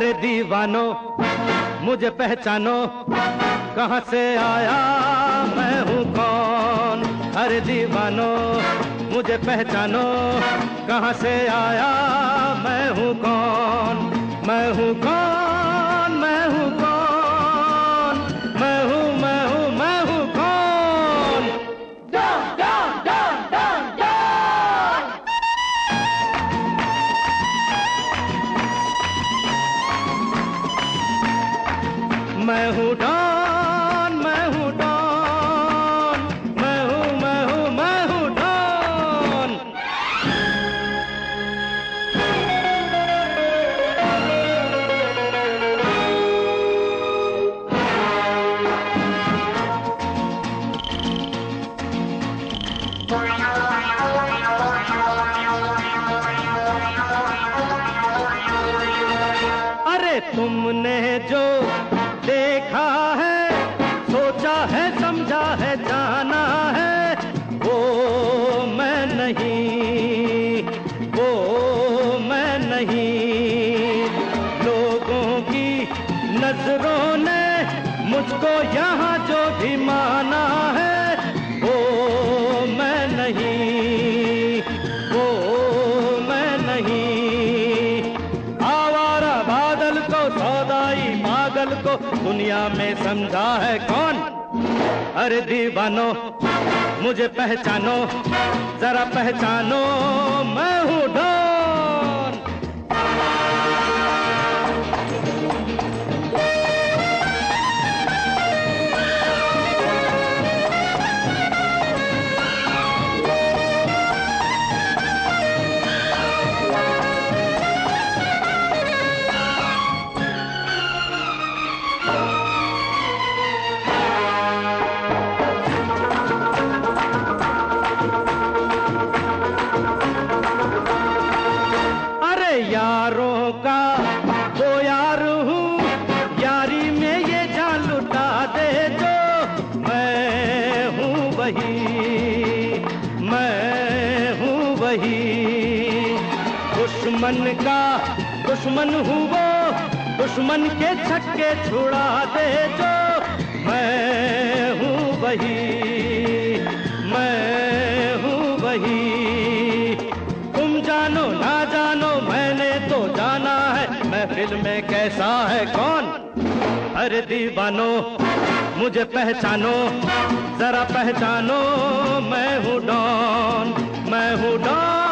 अरे दीवानो, मुझे पहचानो, कहाँ से आया, मैं हूँ कौन? अरे दीवानो, मुझे पहचानो, कहाँ से आया, मैं हूँ कौन? मैं हूँ कौन? हूँ डॉन, मैं हूँ डॉन, मैं हूँ मैं हूँ मैं हूँ डॉन। अरे तुमने जो देखा है, सोचा है, समझा है, जाना है। वो मैं नहीं, वो मैं नहीं। लोगों की नज़रों ने मुझको यहाँ जो भी माना है, वो मैं नहीं, वो मैं नहीं। आवारा बादल को सौदाई पागल को दुनिया में समझा है कौन? अरे दीवानो, मुझे पहचानो, जरा पहचानो, मैं हूँ यारों का वो यार हूँ। यारी में ये जान लुटा दे जो मैं हूँ वही, मैं हूँ वही। दुश्मन का दुश्मन हूँ वो, दुश्मन के छक्के छुड़ा दे जो मैं हूँ वही, मैं हूँ वही। महफिल में कैसा है कौन? अरे दीवानो, मुझे पहचानो, जरा पहचानो, मैं हूँ डॉन, मैं हूँ डॉन।